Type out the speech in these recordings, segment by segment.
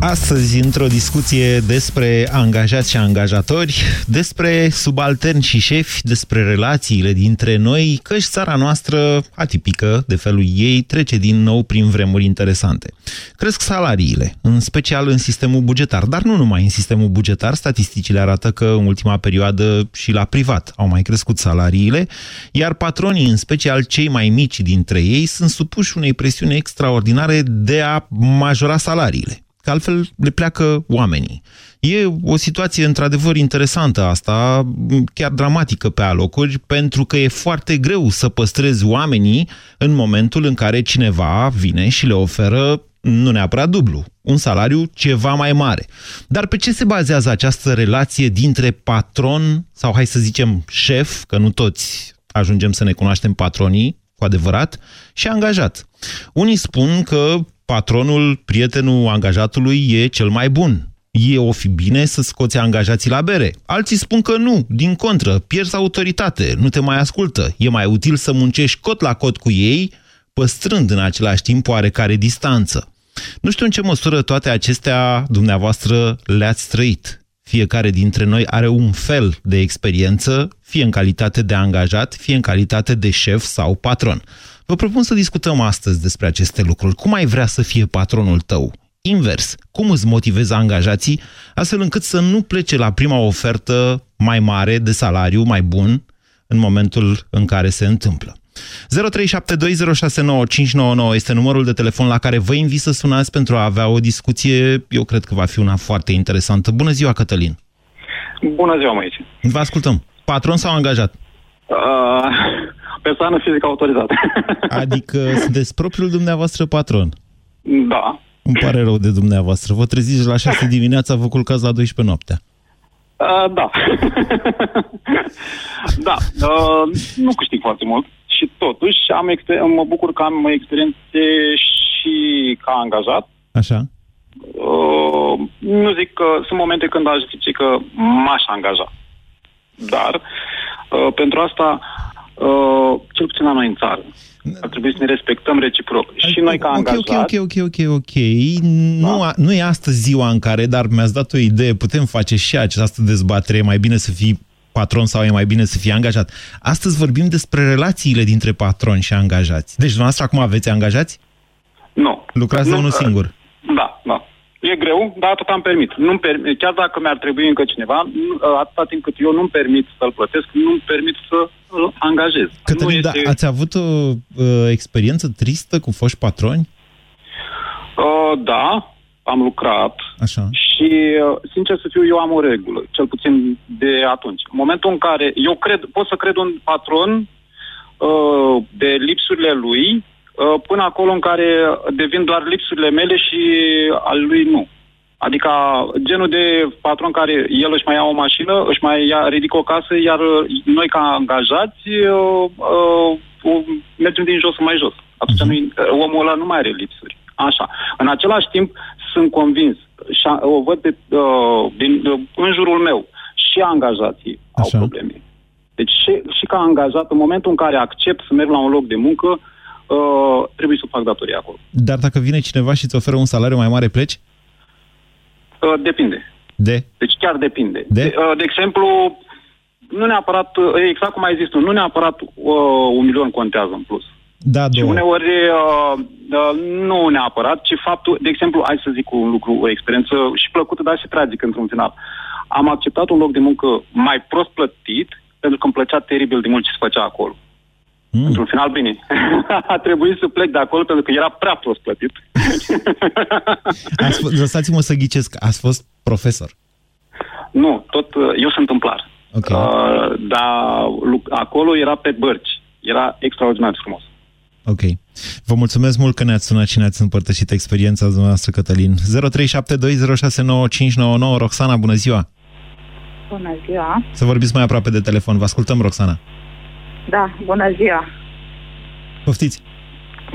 Astăzi, într-o discuție despre angajați și angajatori, despre subalterni și șefi, despre relațiile dintre noi, căci țara noastră, atipică de felul ei, trece din nou prin vremuri interesante. Cresc salariile, în special în sistemul bugetar, dar nu numai în sistemul bugetar, statisticile arată că în ultima perioadă și la privat au mai crescut salariile, iar patronii, în special cei mai mici dintre ei, sunt supuși unei presiuni extraordinare de a majora salariile că altfel le pleacă oamenii. E o situație într-adevăr interesantă asta, chiar dramatică pe alocuri, pentru că e foarte greu să păstrezi oamenii în momentul în care cineva vine și le oferă nu neapărat dublu, un salariu ceva mai mare. Dar pe ce se bazează această relație dintre patron, sau hai să zicem șef, că nu toți ajungem să ne cunoaștem patronii, cu adevărat, și angajat? Unii spun că patronul, prietenul angajatului e cel mai bun. E o fi bine să scoți angajații la bere. Alții spun că nu, din contră, pierzi autoritate, nu te mai ascultă. E mai util să muncești cot la cot cu ei, păstrând în același timp oarecare distanță. Nu știu în ce măsură toate acestea dumneavoastră le-ați trăit. Fiecare dintre noi are un fel de experiență, fie în calitate de angajat, fie în calitate de șef sau patron. Vă propun să discutăm astăzi despre aceste lucruri. Cum ai vrea să fie patronul tău? Invers, cum îți motivezi angajații astfel încât să nu plece la prima ofertă mai mare de salariu, mai bun, în momentul în care se întâmplă? 0372069599 este numărul de telefon la care vă invit să sunați pentru a avea o discuție, eu cred că va fi una foarte interesantă. Bună ziua, Cătălin! Bună ziua, Moise! Vă ascultăm. Patron sau angajat? Uh, persoană fizică autorizată. Adică sunteți propriul dumneavoastră patron? Da. Îmi pare rău de dumneavoastră. Vă treziți la 6 dimineața, vă culcați la 12 noaptea. Uh, da. da. Uh, nu câștig foarte mult și totuși am mă bucur că am experiențe și ca angajat. Așa. Uh, nu zic că sunt momente când aș zice că m-aș angaja. Dar uh, pentru asta uh, cel puțin la noi în țară. Ar trebui să ne respectăm reciproc. Și noi ca angajați... Ok, ok, ok, ok, ok. Nu, da? nu e astăzi ziua în care, dar mi-ați dat o idee, putem face și această dezbatere, e mai bine să fii patron sau e mai bine să fii angajat. Astăzi vorbim despre relațiile dintre patron și angajați. Deci, dumneavoastră acum aveți angajați? Nu. Lucrați nu, de unul singur? Da, da. E greu, dar atât am permit. Nu permit. Chiar dacă mi-ar trebui încă cineva, atâta timp cât eu nu-mi permit să-l plătesc, nu-mi permit să îl angajez. Cătălin, este... da, ați avut o uh, experiență tristă cu foști patroni? Uh, da, am lucrat Așa. și, uh, sincer să fiu, eu am o regulă, cel puțin de atunci. În momentul în care eu cred, pot să cred un patron uh, de lipsurile lui, Uh, până acolo în care devin doar lipsurile mele și al lui nu. Adică genul de patron care el își mai ia o mașină, își mai ia, ridică o casă, iar noi ca angajați uh, uh, mergem din jos în mai jos. Atunci uh-huh. omul ăla nu mai are lipsuri. Așa. În același timp, sunt convins și o văd de, uh, din, uh, în jurul meu și angajații Așa. au probleme. Deci și, și ca angajat, în momentul în care accept să merg la un loc de muncă, uh, uh, trebuie să fac datoria acolo. Dar dacă vine cineva și îți oferă un salariu mai mare, pleci? Uh, depinde. De? Deci chiar depinde. De? De, uh, de exemplu, nu neapărat, uh, exact cum ai zis tu, nu neapărat uh, un milion contează în plus. Da, și două. uneori uh, uh, nu neapărat, ci faptul, de exemplu, hai să zic un lucru, o experiență și plăcută, dar și tragică într-un final. Am acceptat un loc de muncă mai prost plătit, pentru că îmi plăcea teribil de mult ce se făcea acolo. Mm. Într-un final bine. A trebuit să plec de acolo pentru că era prea prost plătit. Lăsați-mă să ghicesc, ați fost profesor? Nu, tot uh, eu sunt tâmplar. Okay. Uh, dar acolo era pe bărci. Era extraordinar de frumos. Ok. Vă mulțumesc mult că ne-ați sunat și ne-ați împărtășit experiența dumneavoastră, Cătălin. 0372069599 Roxana, bună ziua! Bună ziua! Să vorbiți mai aproape de telefon. Vă ascultăm, Roxana. Da, bună ziua. Poftiți.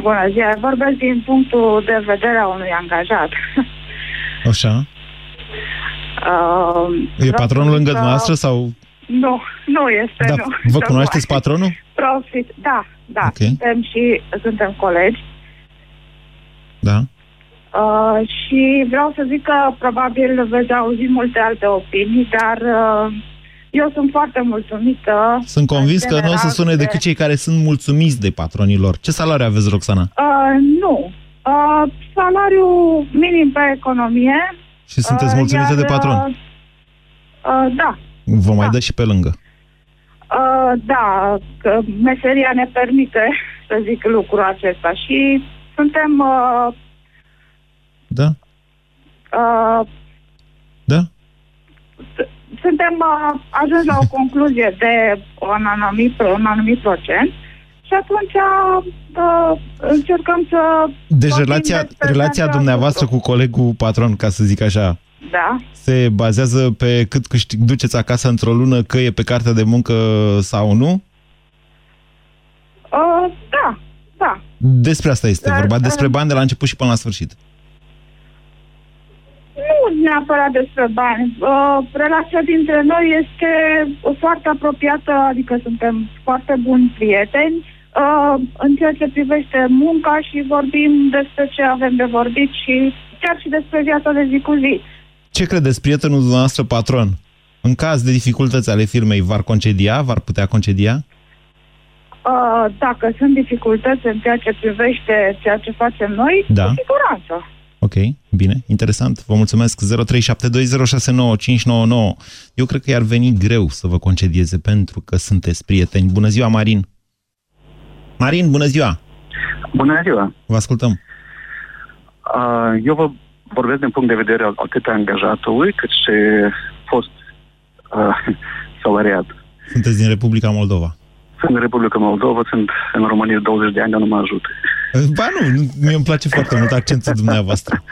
Bună ziua. Vorbesc din punctul de vedere a unui angajat. Așa. Uh, E vreau patronul să lângă zic că- dumneavoastră sau... Nu, nu este, Da, nu. vă Nu cunoașteți mai. patronul? Profit, da, da. Ok. Suntem și suntem colegi. Da. Uh, și vreau să zic că probabil veți auzi multe alte opinii, dar uh, eu sunt foarte mulțumită. Sunt convins în că nu o să general, sune de- decât cei care sunt mulțumiți de patronilor. Ce salariu aveți, Roxana? Uh, nu. Uh, salariu minim pe economie. Și sunteți uh, mulțumită iar, de patron? Uh, uh, da. Vă mai da. dă și pe lângă. Uh, da, că meseria ne permite să zic lucrul acesta și suntem uh, Da? uh, Da? S- suntem uh, ajuns la o concluzie de un anumit, un anumit procent și atunci uh, încercăm să Deci vorbim relația, despre relația același dumneavoastră lucru. cu colegul patron, ca să zic așa, Da. se bazează pe cât câștig, duceți acasă într-o lună, că e pe cartea de muncă sau nu? Uh, da, da. Despre asta este Dar, vorba, despre uh, bani de la început și până la sfârșit. Nu neapărat despre bani. Uh, relația dintre noi este foarte apropiată, adică suntem foarte buni prieteni uh, în ceea ce privește munca și vorbim despre ce avem de vorbit și chiar și despre viața de zi cu zi. Ce credeți, prietenul dumneavoastră patron? În caz de dificultăți ale firmei, v-ar concedia? V-ar putea concedia? Uh, dacă sunt dificultăți în ceea ce privește ceea ce facem noi, Da. cu siguranță. Ok, bine, interesant. Vă mulțumesc. 0372069599. Eu cred că i-ar veni greu să vă concedieze pentru că sunteți prieteni. Bună ziua, Marin! Marin, bună ziua! Bună ziua! Vă ascultăm. Uh, Eu vă vorbesc din punct de vedere al atât a angajatului cât și fost uh, salariat. Sunteți din Republica Moldova. Sunt în Republica Moldova, sunt în România de 20 de ani, dar nu mă ajută. Ba nu, mie îmi place foarte mult accentul dumneavoastră.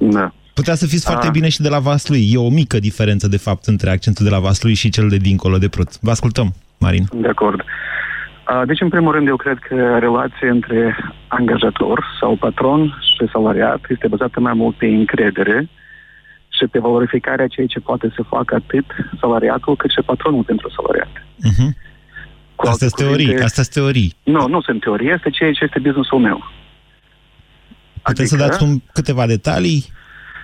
Da. Putea să fiți foarte Ah. bine și de la Vaslui. E o mică diferență, de fapt, între accentul de la Vaslui și cel de dincolo de Prut. Vă ascultăm, Marin. Sunt de acord. Uh, Deci, în primul rând, eu cred că relația între angajator sau patron și salariat este bazată mai mult pe încredere și pe valorificarea ceea ce poate să facă atât salariatul cât și patronul pentru salariat. Uh-huh. Cu Astea alte sunt teorii, cuvinte- astea sunt teorii. Nu, nu sunt teorie, este ceea ce este businessul meu. Puteți să dați un, câteva detalii?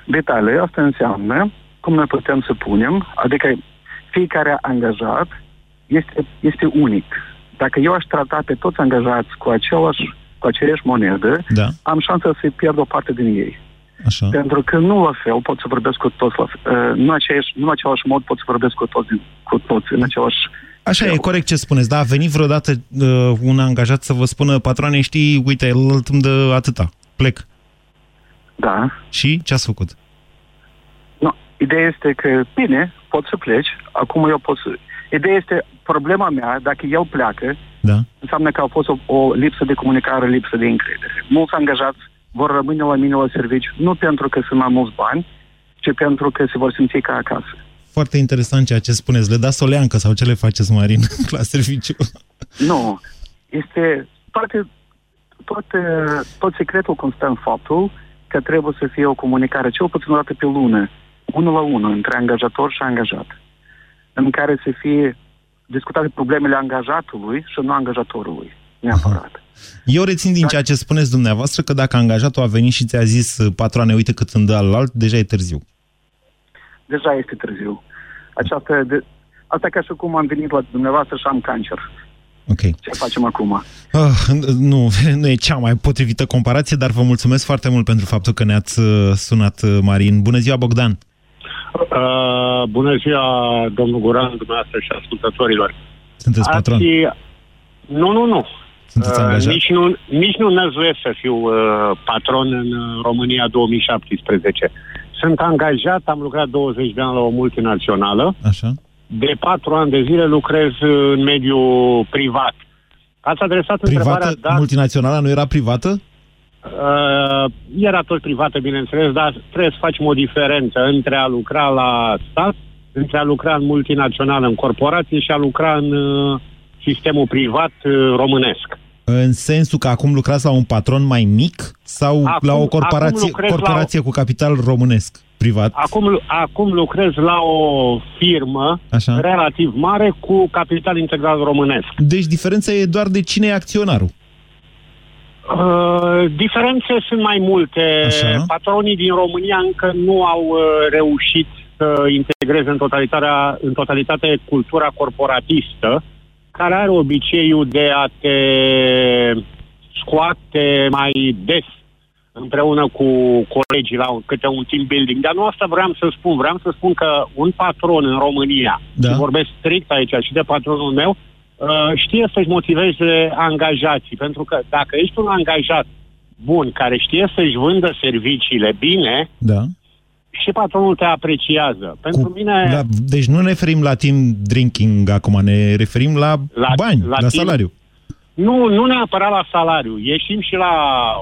Detalii, asta înseamnă cum noi putem să punem, adică fiecare angajat este, este unic. Dacă eu aș trata pe toți angajați cu același cu aceeași monedă, Da, am șansa să pierd o parte din ei. așa. Pentru că nu la fel pot să vorbesc cu toți, la, uh, nu, aceeași, nu în același mod pot să vorbesc cu toți, cu toți în același... Așa e corect ce spuneți, da, a venit vreodată uh, un angajat să vă spună, patroane, știi, uite, el îmi dă atâta, plec. Da. Și ce ați făcut? No, ideea este că, bine, poți să pleci, acum eu pot să... Ideea este, problema mea, dacă el pleacă, Da. înseamnă că a fost o, o lipsă de comunicare, lipsă de încredere. Mulți angajați vor rămâne la mine la serviciu, nu pentru că sunt mai mulți bani, ci pentru că se vor simți ca acasă. Foarte interesant ceea ce spuneți. Le dați o leancă sau ce le faceți, Marin, la serviciu? Nu. Este toate, toate, tot secretul constă în faptul că trebuie să fie o comunicare cel puțin o dată pe lună, unul la unul, între angajator și angajat, în care să fie discutate problemele angajatului și nu angajatorului, neapărat. Eu rețin din ceea ce spuneți dumneavoastră că dacă angajatul a venit și ți-a zis, patroane, uite cât îmi dă alt, deja e târziu. Deja este târziu. Această de, asta e ca și cum am venit la dumneavoastră și am cancer. Ok. Ce facem acum? Ah, nu, nu e cea mai potrivită comparație, dar vă mulțumesc foarte mult pentru faptul că ne-ați uh, sunat, uh, Marin. Bună ziua, Bogdan! Uh, bună ziua, domnul Guran, dumneavoastră și ascultătorilor. Sunteți patron? Ați- Nu, nu, nu. Sunteți Uh, angajat? nici nu, nici nu năzuiesc să fiu uh, patron în uh, România 2017. Sunt angajat, am lucrat 20 de ani la o multinațională. Așa? De patru ani de zile lucrez uh, în mediul privat. Ați adresat Privată, întrebarea dacă... multinațională nu era privată? Uh, era tot privată, bineînțeles, dar trebuie să facem o diferență între a lucra la stat, între a lucra în multinațională, în corporație și a lucra în uh, sistemul privat uh, românesc. În sensul că acum lucrați la un patron mai mic sau Acum- la o acum corporație, lucrez la o- corporație cu capital românesc, privat? Acum, acum lucrez la o firmă Așa. relativ mare cu capital integral românesc. Deci diferența e doar de cine e acționarul. Uh, diferențe sunt mai multe. Așa. Patronii din România încă nu au uh, reușit să integreze în, totalitatea, în totalitate cultura corporatistă, care are obiceiul de a te scoate mai des împreună cu colegii la un- câte un team building. Dar nu asta vreau să spun. Vreau să spun că un patron în România, Da. și vorbesc strict aici și de patronul meu, uh, știe să-și motiveze angajații. Pentru că dacă ești un angajat bun, care știe să-și vândă serviciile bine, Da. Și patronul te apreciază. Pentru Cu- mine... la, deci nu ne referim la team drinking acum, ne referim la, La- bani, la, la la team- salariu. Nu, nu neapărat la salariu, ieșim și la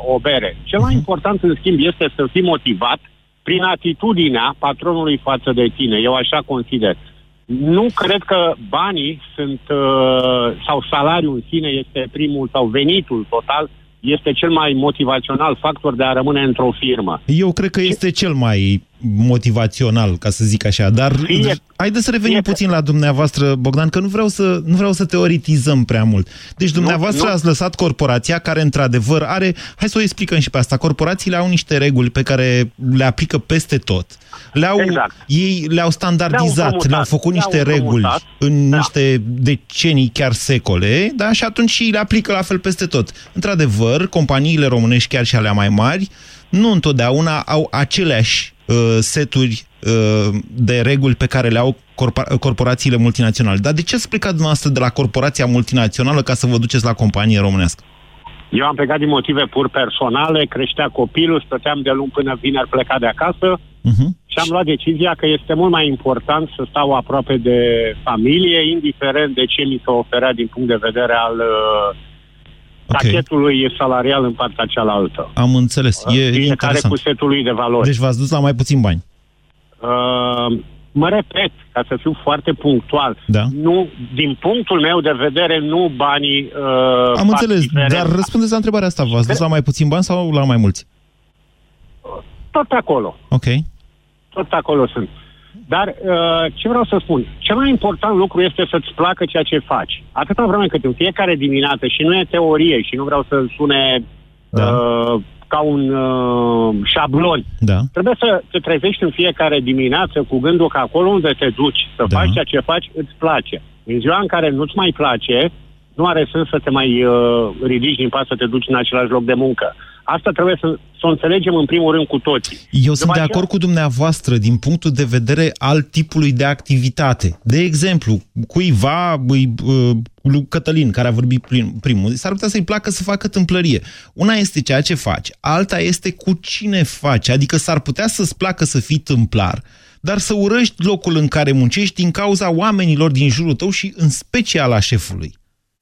o bere. Cel mai important, în schimb, este să fii motivat prin atitudinea patronului față de tine. Eu așa consider. Nu cred că banii sunt, uh, sau salariul în sine este primul, sau venitul total, este cel mai motivațional factor de a rămâne într-o firmă. Eu cred că este cel mai motivațional, ca să zic așa, dar Fie- haideți să revenim fie- puțin la dumneavoastră, Bogdan, că nu vreau să, nu vreau să teoretizăm prea mult. Deci dumneavoastră nu. ați lăsat corporația care într-adevăr are, hai să o explicăm și pe asta, corporațiile au niște reguli pe care le aplică peste tot. Le-au, Exact. Ei le-au standardizat, Le-au împrumutat. le-au făcut Le-au niște reguli împrumutat. în Da. niște decenii, chiar secole, da? și atunci și le aplică la fel peste tot. Într-adevăr, companiile românești, chiar și alea mai mari, nu întotdeauna au aceleași uh, seturi uh, de reguli pe care le au corpora- corporațiile multinaționale. Dar de ce ați plecat dumneavoastră de la corporația multinațională ca să vă duceți la companie românească? Eu am plecat din motive pur personale, creștea copilul, stăteam de luni până vineri plecat de acasă, Uh-huh. Și am luat decizia că este mult mai important să stau aproape de familie, indiferent de ce mi se oferea din punct de vedere al uh, Ok. pachetului salarial în partea cealaltă. Am înțeles. E Fiecare interesant. cu setul lui de valori. Deci v-ați dus la mai puțin bani. Uh, mă repet, ca să fiu foarte punctual, Da. nu, din punctul meu de vedere, nu banii... Uh, Am fac înțeles, diferența. dar răspundeți la întrebarea asta. V-ați dus la mai puțin bani sau la mai mulți? Tot acolo. Ok. tot acolo sunt. Dar uh, ce vreau să spun? Cel mai important lucru este să-ți placă ceea ce faci. Atâta vreme cât în fiecare dimineață, și nu e teorie, și nu vreau să sune Da. uh, ca un uh, șablon, Da. trebuie să te trezești în fiecare dimineață cu gândul că acolo unde te duci să Da. faci ceea ce faci, îți place. În ziua în care nu-ți mai place, nu are sens să te mai uh, ridici din pas să te duci în același loc de muncă. Asta trebuie să, să o înțelegem în primul rând cu toții. Eu sunt de aceea- acord cu dumneavoastră din punctul de vedere al tipului de activitate. De exemplu, cuiva, îi, uh, lui Cătălin, care a vorbit prim, primul, s-ar putea să-i placă să facă tâmplărie. Una este ceea ce faci, alta este cu cine faci. Adică s-ar putea să-ți placă să fii tâmplar, dar să urăști locul în care muncești din cauza oamenilor din jurul tău și în special a șefului.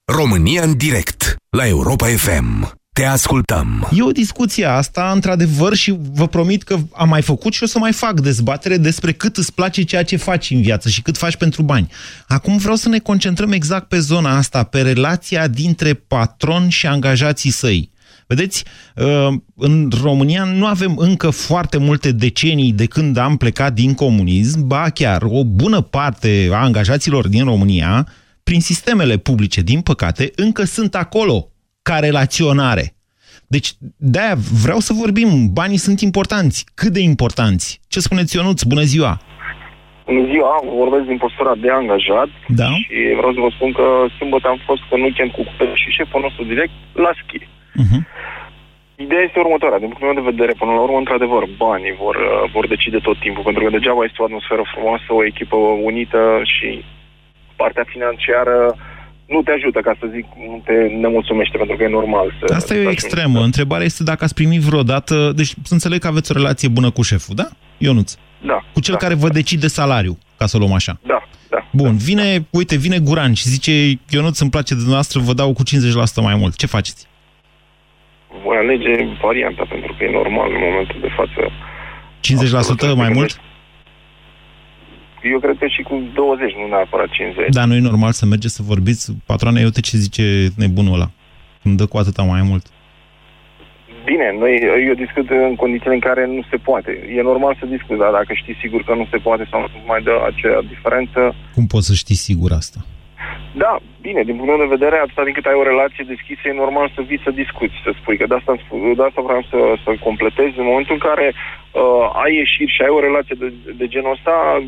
România în direct la Europa FM. Te ascultăm. E o discuție asta, într-adevăr, și vă promit că am mai făcut și o să mai fac dezbatere despre cât îți place ceea ce faci în viață și cât faci pentru bani. Acum vreau să ne concentrăm exact pe zona asta, pe relația dintre patron și angajații săi. Vedeți, uh, în România nu avem încă foarte multe decenii de când am plecat din comunism, ba chiar o bună parte a angajaților din România, prin sistemele publice, din păcate, încă sunt acolo ca relaționare. Deci, de-aia vreau să vorbim, banii sunt importanți. Cât de importanți? Ce spuneți, Ționuț? Bună ziua! Bună ziua, vorbesc din postura de angajat Da? și vreau să vă spun că sâmbătă am fost în weekend cu copil și șeful nostru direct la schi. Uh-huh. Ideea este următoarea. Din punctul meu de vedere, până la urmă, într-adevăr, banii vor, uh, vor decide tot timpul, pentru că degeaba este o atmosferă frumoasă, o echipă unită și partea financiară nu te ajută, ca să zic, nu te nemulțumește, pentru că e normal să... Asta să e o ajungi extremă. să- Întrebarea este dacă ați primit vreodată... Deci să înțeleg că aveți o relație bună cu șeful, da? Ionuț. Da. Cu cel da, care vă decide salariul, ca să o luăm așa. Da, da. Bun, vine, uite, vine Guran și zice Ionuț, îmi place de dumneavoastră, vă dau cu 50% mai mult. Ce faceți? Voi alege varianta, pentru că e normal în momentul de față. 50% mai mult? Eu cred că și cu 20, nu neapărat 50. Da, nu e normal să mergeți să vorbiți. Patroana, eu te ce zice nebunul ăla. Când dă cu atâta mai mult. Bine, noi, eu discut în condițiile în care nu se poate. E normal să discut, dar dacă știi sigur că nu se poate sau nu mai dă acea diferență... Cum poți să știi sigur asta? Da, bine, din punct de vedere, atâta din cât ai o relație deschisă, e normal să vii să discuți, să spui, că de asta, de asta vreau să, să completez. În momentul în care uh, ai ieșit și ai o relație de, de genul ăsta, uh,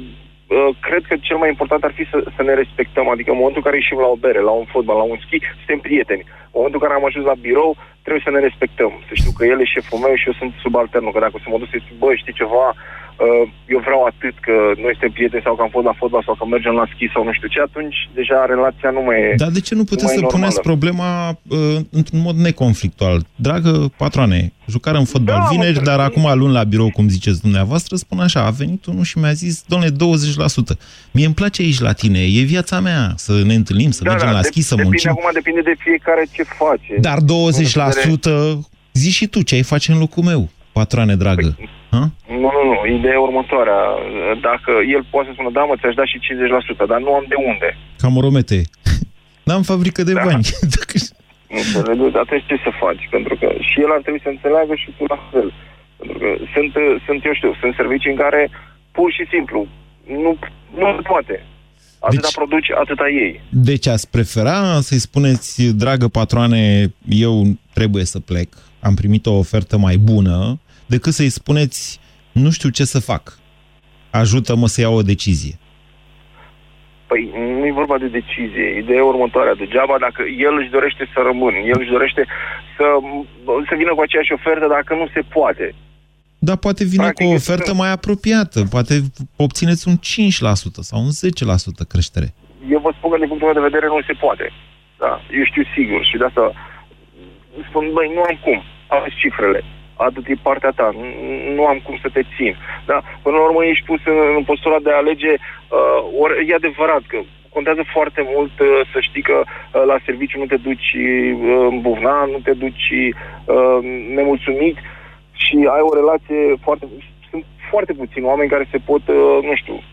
cred că cel mai important ar fi să, să ne respectăm. Adică în momentul în care ieșim la o bere, la un fotbal, la un schi, suntem prieteni. În momentul în care am ajuns la birou, trebuie să ne respectăm. Să știu că el e șeful meu și eu sunt subalternul. Că dacă o să mă duc să-i spun, bă, știi ceva, Uh, eu vreau atât că noi suntem prieteni sau că am fost la fotbal sau că mergem la schi sau nu știu ce, atunci deja relația nu mai e Dar de ce nu puteți să normală. puneți problema uh, într-un mod neconflictual? Dragă patroane, jucare în fotbal da, vineri, dar acum luni la birou, cum ziceți dumneavoastră, spun așa, a venit unul și mi-a zis, domnule, 20%. Mie îmi place aici la tine, e viața mea, să ne întâlnim, să da, mergem da, la schi, să muncim. acum depinde de fiecare ce face. Dar 20%, zi și tu ce ai face în locul meu, patroane dragă. Păi, Ha? Nu, nu, nu. Ideea e următoarea. Dacă el poate să spună, da, mă, ți-aș da și 50%, dar nu am de unde. Cam romete. N-am fabrică de da. bani. Înțeleg, atunci ce să faci? Pentru că și el ar trebui să înțeleagă și tu la fel. Pentru că sunt, sunt eu știu, sunt servicii în care pur și simplu nu, nu poate. Atâta deci, produci, atâta ei. Deci ați prefera să-i spuneți, dragă patroane, eu trebuie să plec, am primit o ofertă mai bună, decât să-i spuneți, nu știu ce să fac, ajută-mă să iau o decizie. Păi nu e vorba de decizie. Ideea următoarea. Degeaba dacă el își dorește să rămân, el își dorește să, să vină cu aceeași ofertă dacă nu se poate. Da, poate vine Practic, cu o ofertă mai apropiată. Poate obțineți un 5% sau un 10% creștere. Eu vă spun că din punctul meu de vedere nu se poate. Da, eu știu sigur și de asta spun, băi, nu am cum. Aveți cifrele atât e partea ta, nu am cum să te țin. Da? Până la urmă ești pus în, în postura de a alege, uh, ori e adevărat că contează foarte mult uh, să știi că uh, la serviciu nu te duci uh, buvna, nu te duci uh, nemulțumit și ai o relație foarte... Sunt foarte puțini oameni care se pot, uh, nu știu,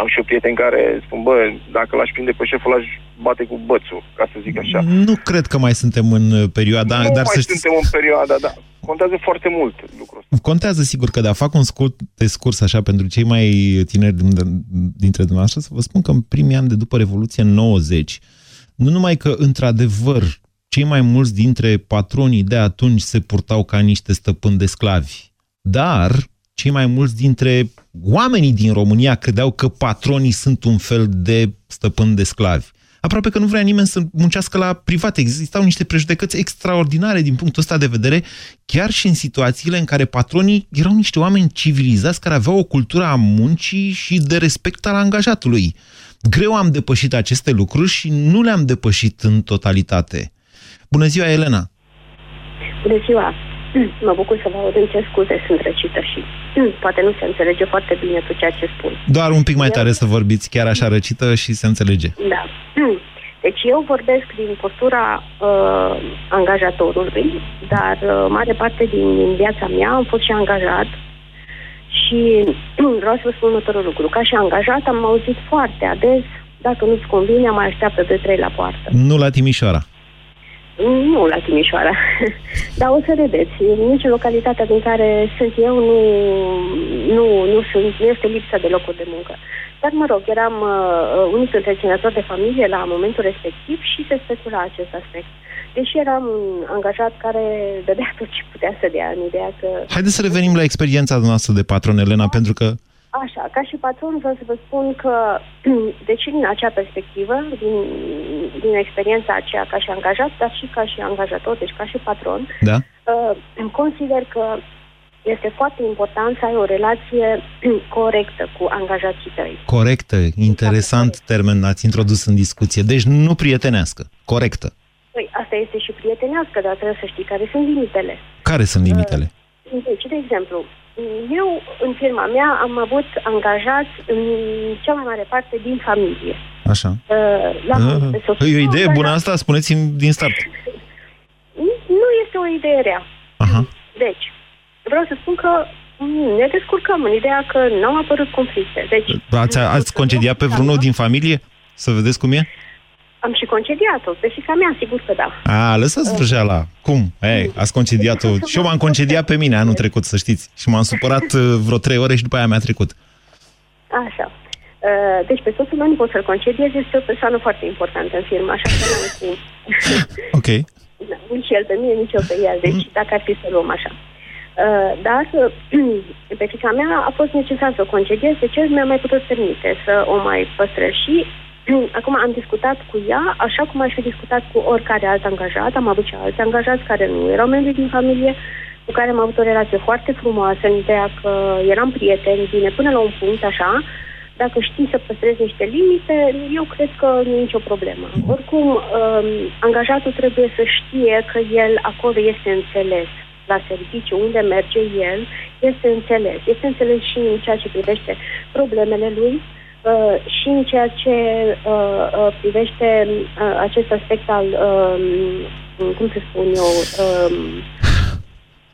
am și o prieten care spun, bă, dacă l-aș prinde pe șeful, l-aș bate cu bățul, ca să zic așa. Nu cred că mai suntem în perioada... Nu dar mai să suntem în perioada, da. Contează foarte mult lucrul ăsta. Contează, sigur că da. Fac un scurt scurs așa pentru cei mai tineri dintre dumneavoastră să vă spun că în primii ani de după Revoluție 90, nu numai că, într-adevăr, cei mai mulți dintre patronii de atunci se purtau ca niște stăpâni de sclavi, dar cei mai mulți dintre oamenii din România credeau că patronii sunt un fel de stăpâni de sclavi. Aproape că nu vrea nimeni să muncească la privat. Existau niște prejudecăți extraordinare din punctul ăsta de vedere, chiar și în situațiile în care patronii erau niște oameni civilizați care aveau o cultură a muncii și de respect al angajatului. Greu am depășit aceste lucruri și nu le-am depășit în totalitate. Bună ziua, Elena! Bună ziua! Mă bucur să vă aud, în ce scuze, sunt răcită și poate nu se înțelege foarte bine tot ceea ce spun. Doar un pic mai tare să vorbiți, chiar așa răcită și se înțelege. Da. Deci eu vorbesc din postura uh, angajatorului, dar uh, mare parte din, din viața mea am fost și angajat și vreau să vă spun următorul lucru. Ca și angajat am auzit foarte ades, dacă nu-ți convine, mai așteaptă de trei la poartă. Nu la Timișoara. Nu la Timișoara. Dar o să vedeți, nici localitatea din care sunt eu nu, nu, nu, sunt, nu este lipsa de locuri de muncă. Dar, mă rog, eram uh, unul dintre ținători de familie la momentul respectiv și se specula acest aspect. Deși eram un angajat care dădea tot ce putea să dea, în ideea că... Haideți să revenim la experiența noastră de patron, Elena, pentru că Așa, ca și patron vreau să vă spun că, deci din acea perspectivă, din, din experiența aceea ca și angajat, dar și ca și angajator, deci ca și patron, da. uh, consider că este foarte important să ai o relație corectă cu angajații tăi. Corectă, interesant termen ați introdus în discuție. Deci nu prietenească, corectă. Păi, asta este și prietenească, dar trebuie să știi care sunt limitele. Care sunt limitele? Uh, deci, de exemplu, eu, în firma mea, am avut angajați în cea mai mare parte din familie. Așa. Uh, la uh, e o idee bună asta? Spuneți-mi din start. Nu este o idee rea. Aha. Deci, vreau să spun că ne descurcăm în ideea că nu au apărut conflicte. Deci, ați, ați concediat pe vreunul din familie? Să vedeți cum e? Am și concediat-o. Pe fica mea, sigur că da. A, lăsați vrăjeala. Cum? Ei, ați concediat-o. Și eu m-am concediat pe mine anul trecut, să știți. Și m-am supărat uh, vreo trei ore și după aia mi-a trecut. Așa. Uh, Deci pe soțul meu nu pot să-l concediez, este o persoană foarte importantă în firmă, așa că nu am cum. Ok. Da, nici el pe mine, nici eu pe el, deci dacă ar fi să luăm așa. Uh, Dar pe fica mea a fost necesar să o concediez, de ce mi-a mai putut permite să o mai păstrez și acum am discutat cu ea, așa cum aș fi discutat cu oricare alt angajat, am avut și alți angajați care nu erau membri din familie, cu care am avut o relație foarte frumoasă, în ideea că eram prieteni, bine, până la un punct, așa, dacă știi să păstrezi niște limite, eu cred că nu e nicio problemă. Oricum, um, angajatul trebuie să știe că el acolo este înțeles la serviciu, unde merge el, este înțeles. Este înțeles și în ceea ce privește problemele lui uh, și în ceea ce uh, uh, privește uh, acest aspect al, um, cum să spun eu, um,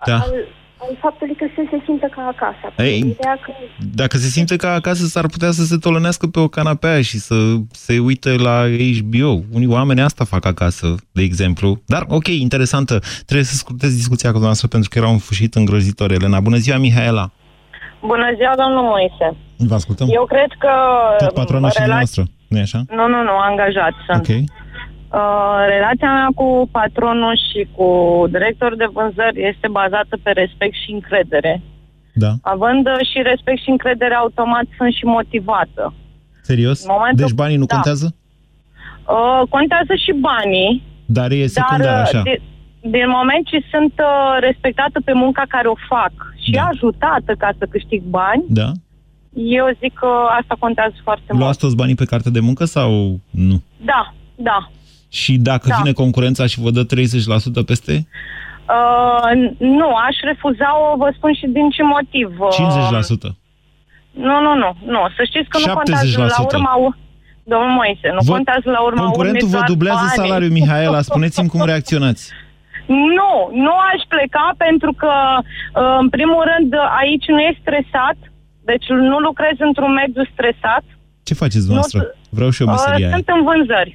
Da. al, al faptului că să se simtă ca acasă. Ei, Ideea că Dacă se simte ca acasă, s-ar putea să se tolănească pe o canapea și să se uite la HBO. Unii oameni asta fac acasă, de exemplu. Dar, ok, interesantă. Trebuie să scurtez discuția cu noastră pentru că era un fușit îngrozitor. Elena, bună ziua, Mihaela. Bună ziua, domnul Moise. Vă ascultăm. Eu cred că... Tot patrona și relația- dumneavoastră, nu e așa? Nu, nu, nu, angajat sunt. Ok. Uh, relația mea cu patronul și cu director de vânzări este bazată pe respect și încredere. Da. Având uh, și respect și încredere, automat sunt și motivată. Serios? În momentul- Deci banii nu Da. contează? Uh, contează și banii, Dar e secundar, dar uh, așa. din, din moment ce sunt uh, respectată pe munca care o fac și Da. ajutată ca să câștig bani, Da? eu zic că asta contează foarte mult. Luați toți banii pe carte de muncă sau nu? Da, da. Și dacă Da. vine concurența și vă dă 30% peste? Uh, nu, aș refuza-o, vă spun și din ce motiv. Uh, 50%. Nu, nu, nu, nu. Să știți că nu contează 70%. la urma... u- Domnul Moise, nu Vă- contează la urma Concurentul urmei vă doar dublează banii. salariul, Mihaela. Spuneți-mi cum reacționați. Nu, nu aș pleca pentru că, uh, în primul rând, aici nu e stresat, deci nu lucrez într-un mediu stresat. Ce faceți dumneavoastră? Nu- Vreau și eu Uh, meseria aia. sunt în vânzări.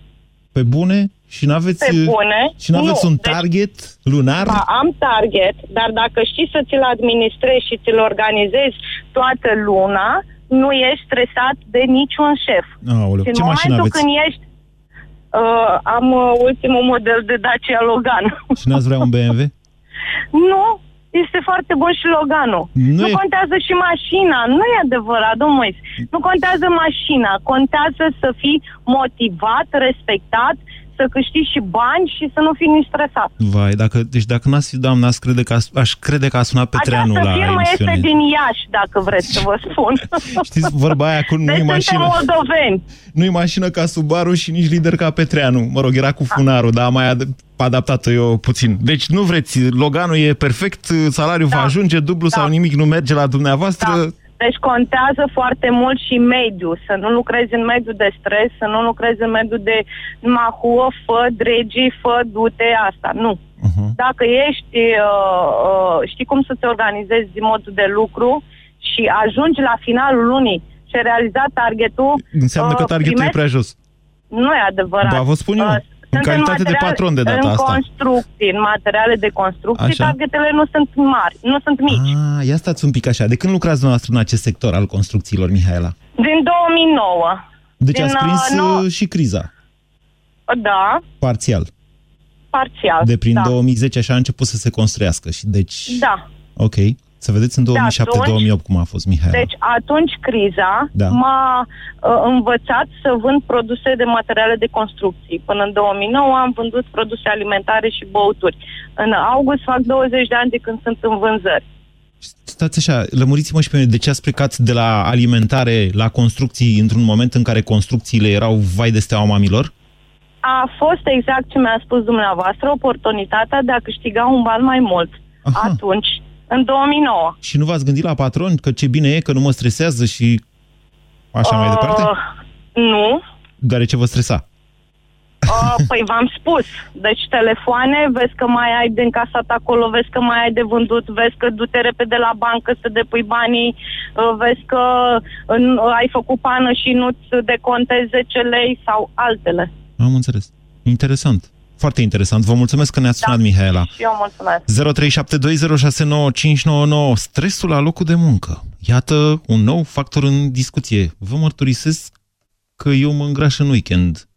Pe bune? Și n-aveți, Pe bune. și n-aveți Nu, un deci- target lunar? Da, am target, dar dacă știi să ți-l administrezi și ți-l organizezi toată luna, nu ești stresat de niciun șef. Aoleu, Și în ce mașină momentul aveți? când ești... Uh, am uh, ultimul model de Dacia Logan. Și n-ați vrea un BMW? nu, este foarte bun și Loganul. Nu Nu, e- contează și mașina. Nu e adevărat, domnul Moise. Nu contează mașina. Contează să fii motivat, respectat, să câștigi și bani și să nu fii nici stresat. Vai, dacă, deci dacă n-ați fi doamnă, aș crede că, a, aș crede că a sunat Petreanu Această la firmă emisiune. este din Iași, dacă vreți să vă spun. Știți vorba aia cu deci nu-i suntem mașină, moldoveni. nu-i mașină ca Subaru și nici lider ca Petreanu. Mă rog, era cu Funaru, dar am mai ad- adaptat-o eu puțin. Deci nu vreți, Loganul e perfect, salariul Da. va ajunge dublu Da. sau nimic nu merge la dumneavoastră. Da. Deci contează foarte mult și mediul. Să nu lucrezi în mediul de stres, să nu lucrezi în mediul de mahuă, fă, dregii, fă, du-te, asta. Nu. Uh-huh. Dacă ești, uh, uh, știi cum să te organizezi din modul de lucru și ajungi la finalul lunii și ai realizat targetul... Înseamnă că uh, targetul primești- e prea jos. Nu e adevărat. Ba, vă spun eu, Uh, în sunt calitate de materiale- patron de data în asta. construcții, în materiale de construcții, Așa. targetele nu sunt mari, nu sunt mici. Ah, ia stați un pic așa. De când lucrați dumneavoastră în acest sector al construcțiilor, Mihaela? Din 2009. Deci Din, ați prins uh, nou- uh, și criza, Da, parțial. parțial. De prin da. 2010 așa a început să se construiască. Și deci, Da. ok. Să vedeți în 2007-2008 cum a fost, Mihaela. Deci atunci criza Da. m-a uh, învățat să vând produse de materiale de construcții. Până în 2009 am vândut produse alimentare și băuturi. În august fac 20 de ani de când sunt în vânzări. Stați așa, lămuriți-mă și pe mine, de ce ați plecat de la alimentare la construcții într-un moment în care construcțiile erau vai de steaua mamilor? A fost exact ce mi-a spus dumneavoastră, oportunitatea de a câștiga un ban mai mult. Aha. Atunci, în 2009. Și nu v-ați gândit la patron că ce bine e, că nu mă stresează și așa mai departe? Uh, nu. Dar ce vă stresa? Uh, păi v-am spus. Deci telefoane, vezi că mai ai de încasat acolo, vezi că mai ai de vândut, vezi că du-te repede la bancă să depui banii, uh, vezi că uh, ai făcut pană și nu-ți decontezi 10 lei sau altele. Am înțeles. Interesant. Foarte interesant. Vă mulțumesc că ne-ați sunat, Da. Mihaela. Și eu mulțumesc. 0372069599. Stresul la locul de muncă. Iată un nou factor în discuție. Vă mărturisesc că eu mă îngraș în weekend.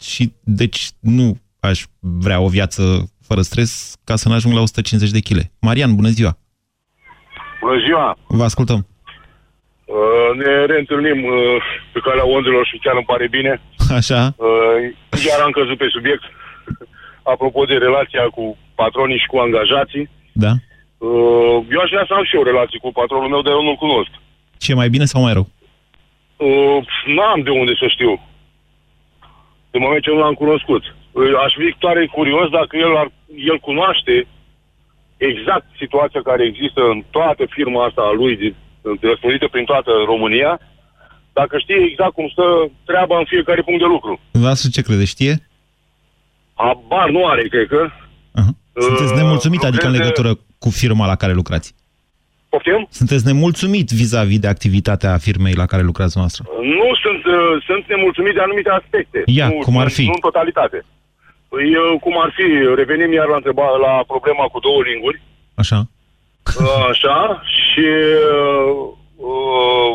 Și deci nu aș vrea o viață fără stres ca să nu ajung la 150 de kg. Marian, bună ziua! Bună ziua! Vă ascultăm. Uh, ne reîntâlnim uh, pe calea ondelor și chiar îmi pare bine. Așa? Uh, iar am căzut pe subiect. Apropo de relația cu patronii și cu angajații. Da? Uh, eu aș vrea să am și eu relații cu patronul meu, dar eu nu-l cunosc. Ce mai bine sau mai rău? Uh, n-am de unde să știu. De moment ce nu l-am cunoscut. Uh, aș fi tare curios dacă el, ar, el cunoaște exact situația care există în toată firma asta a lui, de- răspândită prin toată România, dacă știe exact cum stă treaba în fiecare punct de lucru. Dumneavoastră ce crede? Știe? Habar nu are, cred că. Aha. Sunteți Uh, nemulțumit, adică în lucrez de- legătură cu firma la care lucrați? Poftim? Sunteți nemulțumit vis-a-vis de activitatea firmei la care lucrați noastră? Nu sunt, uh, sunt nemulțumit de anumite aspecte. Ia, nu, cum ar nu- fi? Nu în totalitate. Păi, uh, cum ar fi, revenim iar la, întreba, la problema cu două linguri, Așa? uh, așa, și uh, uh,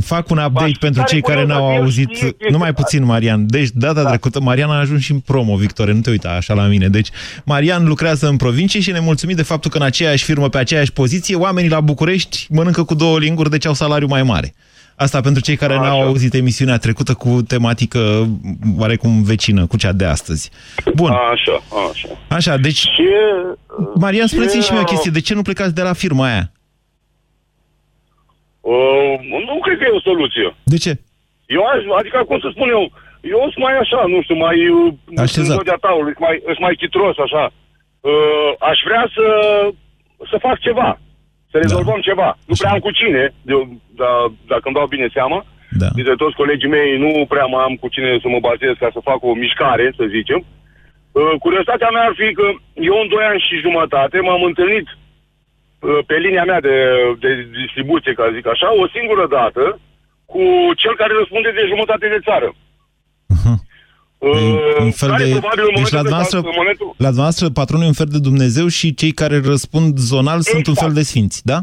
Fac un update V-aș- pentru tare cei care curios n-au dacă el auzit. știe chestia Numai asta. puțin, Marian. Deci, data da. trecută, Marian a ajuns și în promo, Victor, nu te uita așa la mine. Deci, Marian lucrează în provincie și ne mulțumim de faptul că în aceeași firmă, pe aceeași poziție, oamenii la București mănâncă cu două linguri, deci au salariu mai mare. Asta pentru cei care Așa. n-au auzit emisiunea trecută cu tematică oarecum vecină cu cea de astăzi. Bun, așa, așa. așa, deci, Și, uh, Marian, spuneți-mi și mie o uh, chestie. De ce nu plecați de la firma aia? Uh, nu cred că e o soluție. De ce? Eu aș, adică, cum să spun eu, eu sunt mai așa, nu știu, mai... uh, Așezat. în zodea taului, sunt mai, sunt mai chitros, așa. Uh, aș vrea să, să fac ceva, să rezolvăm ceva. Nu prea am cu cine, de, da, dacă îmi dau bine seama. Da. Dintre toți colegii mei nu prea mai am cu cine să mă bazez ca să fac o mișcare, să zicem. Uh, curiozitatea mea ar fi că eu în 2 ani și jumătate m-am întâlnit uh, pe linia mea de, de distribuție, ca să zic așa, o singură dată cu cel care răspunde de jumătate de țară. Aha. Uh, Păi, un fel care de... probabil în Deci momentul la de dumneavoastră, față, în momentul... la dumneavoastră patronul e un fel de Dumnezeu și cei care răspund zonal sunt un Exact. fel de sfinți, da?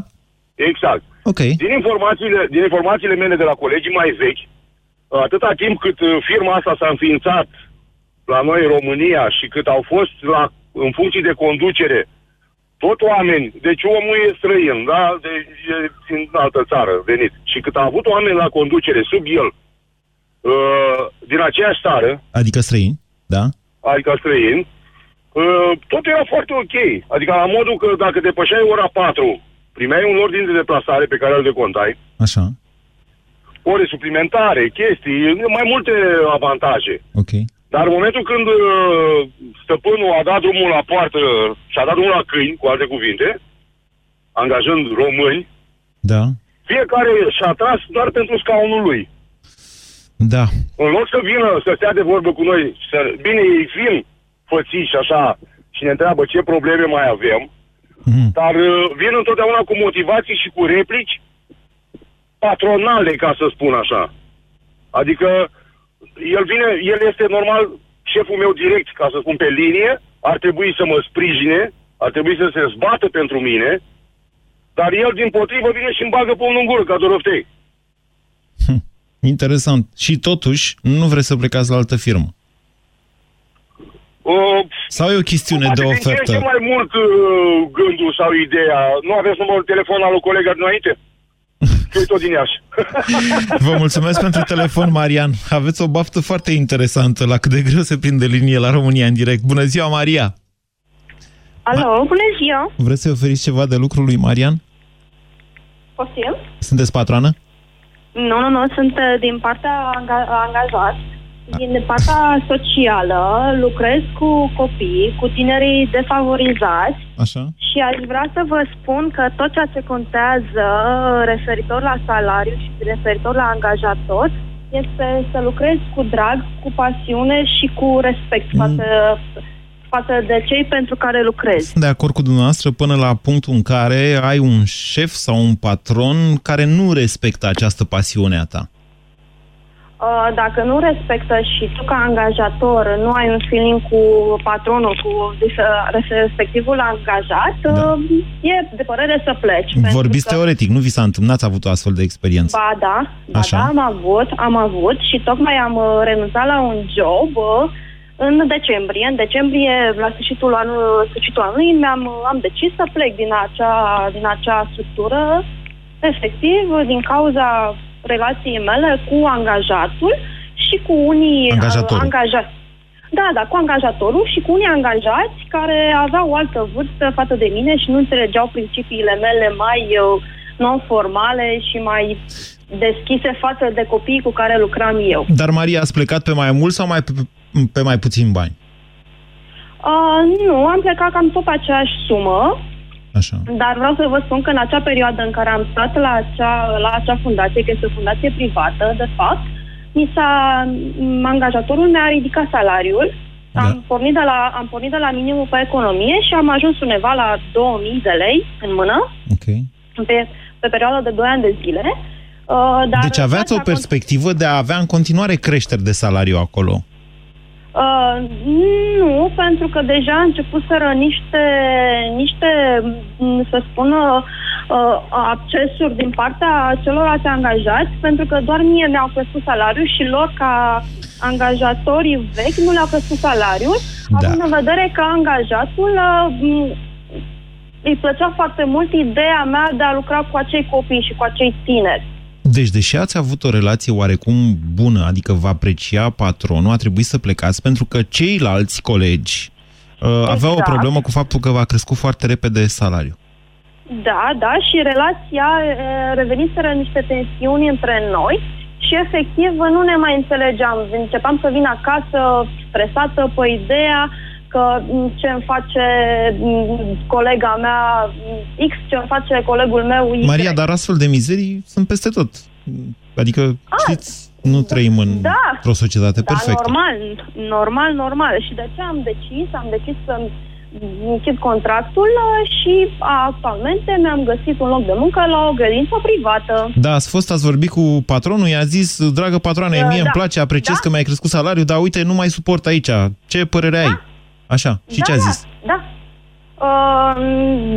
Exact. Ok. Din informațiile, din informațiile mele de la colegii mai vechi, atâta timp cât uh, firma asta s-a înființat la noi în România și cât au fost la, în funcții de conducere tot oameni, deci omul e străin, da? De, e din altă țară venit. Și cât a avut oameni la conducere sub el, uh, din aceeași țară, Adică străini, da? adică străin, uh, totul era foarte ok. Adică la modul că dacă depășeai ora 4, primeai un ordin de deplasare pe care îl decontai, Așa. ore suplimentare, chestii, mai multe avantaje. Ok. Dar în momentul când uh, stăpânul a dat drumul la poartă și a dat drumul la câini, cu alte cuvinte, angajând români, Da. fiecare și-a tras doar pentru scaunul lui. Da. În loc să vină să stea de vorbă cu noi, să, bine, ei vin fățiși așa și ne întreabă ce probleme mai avem, Mhm. dar uh, vin întotdeauna cu motivații și cu replici patronale, ca să spun așa. Adică el vine, el este normal șeful meu direct, ca să spun pe linie, ar trebui să mă sprijine, ar trebui să se zbată pentru mine, dar el din potrivă vine și îmi bagă pumnul în gură ca doroftei. Interesant. Și totuși, nu vreți să plecați la altă firmă. Uh, Sau e o chestiune de Poate din ce în ofertă? ce mai mult uh, gândul sau ideea. Nu aveți numărul de telefon al lui colega dinainte? Că e tot din Iași. Vă mulțumesc pentru telefon, Marian. Aveți o baftă foarte interesantă la cât de greu se prinde linie la România în direct. Bună ziua, Maria! Alo, bună ziua! Vreți să-i oferiți ceva de lucru lui Marian? Poftim? Sunteți patroană? Nu, nu, nu, sunt uh, din partea anga- angajat. Din partea socială lucrez cu copii, cu tinerii defavorizați Așa. și aș vrea să vă spun că tot ceea ce contează referitor la salariu și referitor la angajator este să lucrez cu drag, cu pasiune și cu respect față, față de cei pentru care lucrez. Sunt de acord cu dumneavoastră până la punctul în care ai un șef sau un patron care nu respectă această pasiune a ta. Uh, dacă nu respectă și tu ca angajator nu ai un feeling cu patronul, cu dis- respectivul angajat, Da. uh, e de părere să pleci. pentru Vorbiți că- teoretic, nu vi s-a întâmplat, n-ați avut o astfel de experiență. Ba da, ba Așa. da, am avut, am avut și tocmai am uh, renunțat la un job uh, în decembrie. În decembrie, la sfârșitul, anul, sfârșitul anului, mi-am, uh, am decis să plec din acea, din acea structură, efectiv, din cauza relației mele cu angajatul și cu unii Angajatorul. uh, angajați. Da, da, cu angajatorul și cu unii angajați care aveau o altă vârstă față de mine și nu înțelegeau principiile mele mai uh, non-formale și mai deschise față de copiii cu care lucram eu. Dar, Maria, ați plecat pe mai mult sau mai pe, pe mai puțin bani? Uh, nu, am plecat cam tot pe aceeași sumă, Așa. dar vreau să vă spun că în acea perioadă în care am stat la acea, la acea fundație, că este o fundație privată, de fapt, mi s-a, m- angajatorul mi-a ridicat salariul, Da. am, pornit de la, am pornit de la minimul pe economie și am ajuns undeva la 2000 de lei în mână, Ok. pe, pe perioada de 2 ani de zile. Uh, dar Deci aveați o asta perspectivă de a avea în continuare creșteri de salariu acolo. Uh, nu, pentru că deja a începuseră niște, niște m, să spun, uh, accesuri din partea celorlalți angajați, pentru că doar mie mi-au crescut salariul și lor ca angajatorii vechi nu le-au crescut salariul, Da. având în vedere că angajatul uh, m, îi plăcea foarte mult ideea mea de a lucra cu acei copii și cu acei tineri. Deci, deși ați avut o relație oarecum bună, adică vă aprecia patronul, a trebuit să plecați pentru că ceilalți colegi uh, aveau o Exact. problemă cu faptul că v-a crescut foarte repede salariul. Da, da, și relația e, reveniseră niște tensiuni între noi și efectiv nu ne mai înțelegeam. Începeam să vin acasă stresată pe ideea că m, ce îmi face m, colega mea m, X, ce îmi face colegul meu Y. Maria, dar astfel de mizerii sunt peste tot. Adică, știți, nu trăim în, da. într-o societate da, perfectă. normal, normal, normal. Și de ce am decis? Am decis să închid contractul uh, și actualmente mi-am găsit un loc de muncă la o grădință privată. Da, ați fost, ați vorbit cu patronul, i-a zis, dragă patroane, Uh, mie îmi da. place, apreciez Da. că mi-ai crescut salariul, dar uite, nu mai suport aici. Ce părere ai? Așa, și da, ce a zis? Da. Uh,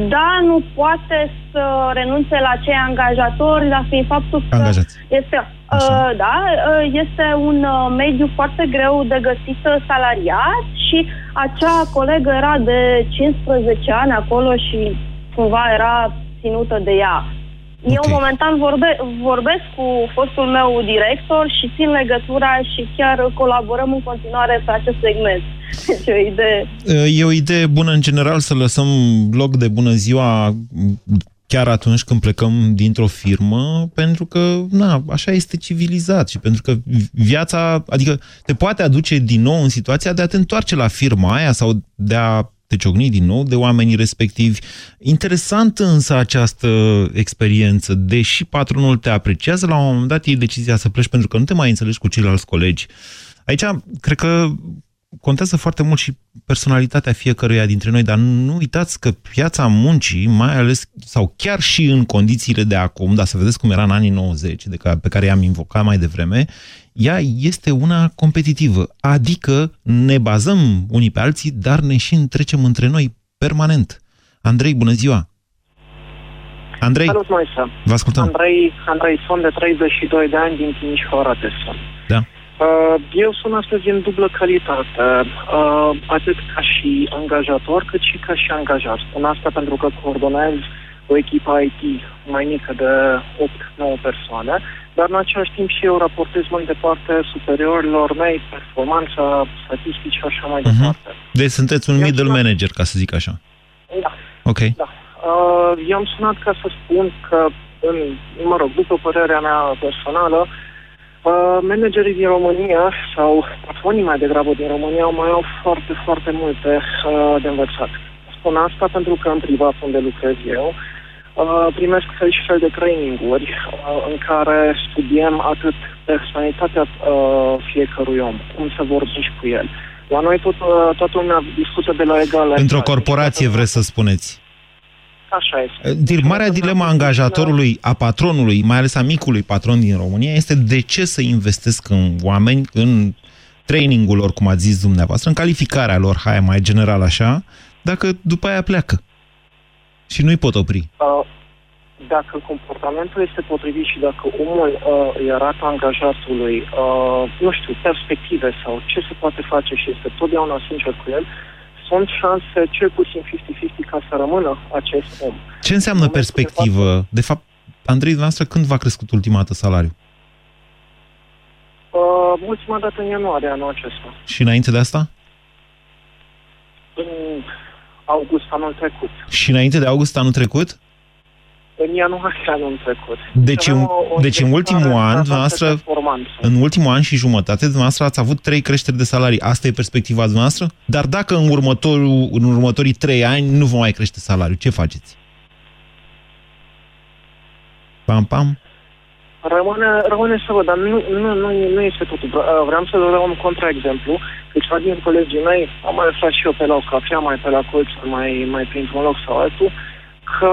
da, nu poate să renunțe la cei angajatori, dar fiind faptul că Angajați. este, uh, da, uh, este un uh, mediu foarte greu de găsit uh, salariat și acea colegă era de 15 ani acolo și cumva era ținută de ea. Eu Ok. momentan vorbe, vorbesc cu fostul meu director și țin legătura și chiar colaborăm în continuare pe acest segment. Deci e o idee. E o idee bună în general să lăsăm loc de bună ziua chiar atunci când plecăm dintr-o firmă, pentru că, na, așa este civilizat și pentru că viața, adică te poate aduce din nou în situația de a te întoarce la firma aia sau de a te ciocni din nou de oamenii respectivi. Interesant însă această experiență, deși patronul te apreciază, la un moment dat iei decizia să pleci pentru că nu te mai înțelegi cu ceilalți colegi. Aici, cred că contează foarte mult și personalitatea fiecăruia dintre noi, dar nu uitați că piața muncii, mai ales, sau chiar și în condițiile de acum, dar să vedeți cum era în anii 90, de ca, pe care i-am invocat mai devreme, ea este una competitivă. Adică ne bazăm unii pe alții, dar ne și întrecem între noi permanent. Andrei, bună ziua! Andrei, Salut, Moise. vă ascultăm. Andrei, Andrei, sunt de 32 de ani din Timișoara de sun. Da. Uh, eu sunt astăzi în dublă calitate, uh, atât ca și angajator, cât și ca și angajat. Spun asta pentru că coordonez o echipă IT mai mică de 8-9 persoane, dar în același timp și eu raportez mai departe superiorilor mei performanța, statistici și așa mai Mhm. departe. Deci sunteți un Eu middle sunt- manager, ca să zic așa. Da. Ok. Da. Uh, eu am sunat ca să spun că, în, mă rog, după părerea mea personală, uh, managerii din România sau patronii mai degrabă din România mai au foarte, foarte multe uh, de învățat. Spun asta pentru că în privat unde lucrez eu, uh, primesc fel și fel de training-uri uh, în care studiem atât personalitatea uh, fiecărui om, cum să vorbești cu el. La noi tot, uh, toată lumea discută de la egal la Într-o egal. corporație vreți să spuneți. Așa este. Deci, marea dilema angajatorului, a patronului, mai ales a micului patron din România, este de ce să investesc în oameni, în trainingul lor, cum ați zis dumneavoastră, în calificarea lor, hai mai general așa, dacă după aia pleacă și nu-i pot opri. Uh, dacă comportamentul este potrivit și dacă omul uh, îi arată angajatului, uh, nu știu, perspective sau ce se poate face și este totdeauna sincer cu el, sunt șanse cel puțin 50-50 ca să rămână acest om. Ce înseamnă perspectivă? De, fapt, de fapt, Andrei, dumneavoastră, când v-a crescut ultima dată salariul? Uh, ultima dată în ianuarie anul acesta. Și înainte de asta? În august anul trecut. Și înainte de august anul trecut? În ianuarie anul trecut. Deci, în, deci în ultimul an, dumneavoastră, în ultimul an și jumătate, dumneavoastră ați avut trei creșteri de salarii. Asta e perspectiva dumneavoastră? Dar dacă în, următorul, în următorii trei ani nu vă mai crește salariul, ce faceți? Pam, pam? Rămâne, rămâne să văd, dar nu, nu, nu, nu este totul. Vreau să vă dau un contraexemplu. Câțiva din colegii mei, am mai lăsat și eu pe la o cafea, mai pe la colț, mai, mai printr-un loc sau altul, că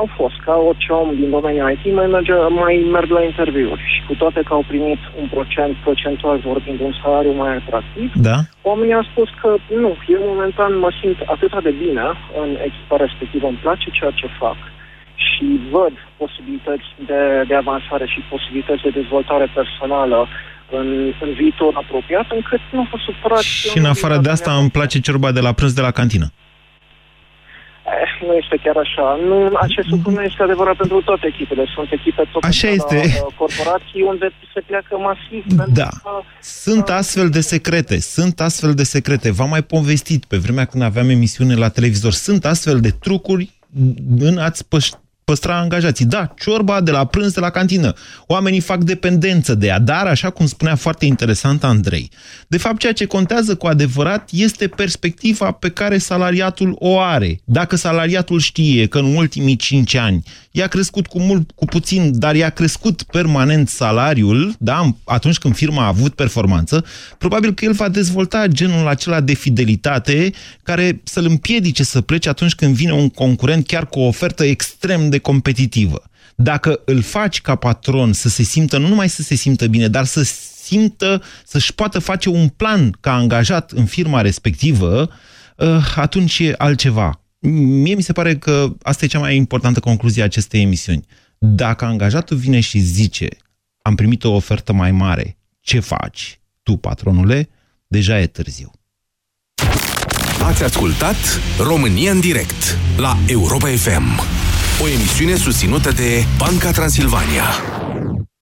au fost, ca orice om din domeniul IT, mai, merge, mai merg la interviuri și cu toate că au primit un procent procentual vorbind un salariu mai atractiv, da. oamenii au spus că nu, eu momentan mă simt atât de bine în echipa respectivă, îmi place ceea ce fac și văd posibilități de, de avansare și posibilități de dezvoltare personală în, în viitor apropiat, încât nu a fost supărat. Și în afară de asta îmi place ciorba de la prânz de la cantină. Eh, nu este chiar așa. Nu, acest lucru nu este adevărat pentru toate echipele. Sunt echipe tot așa este. La, corporații unde se pleacă masiv. Da. Că, sunt astfel de secrete. Sunt astfel de secrete. V-am mai povestit pe vremea când aveam emisiune la televizor. Sunt astfel de trucuri în a-ți păstra angajații. Da, ciorba de la prânz de la cantină. Oamenii fac dependență de ea, dar, așa cum spunea foarte interesant Andrei, de fapt ceea ce contează cu adevărat este perspectiva pe care salariatul o are. Dacă salariatul știe că în ultimii 5 ani i-a crescut cu mult, cu puțin, dar i-a crescut permanent salariul, da, atunci când firma a avut performanță, probabil că el va dezvolta genul acela de fidelitate care să-l împiedice să plece atunci când vine un concurent chiar cu o ofertă extrem de competitivă. Dacă îl faci ca patron să se simtă, nu numai să se simtă bine, dar să simtă, să-și poată face un plan ca angajat în firma respectivă, uh, atunci e altceva Mie mi se pare că asta e cea mai importantă concluzie a acestei emisiuni. Dacă angajatul vine și zice am primit o ofertă mai mare, ce faci tu, patronule? Deja e târziu. Ați ascultat România în direct la Europa FM, o emisiune susținută de Banca Transilvania.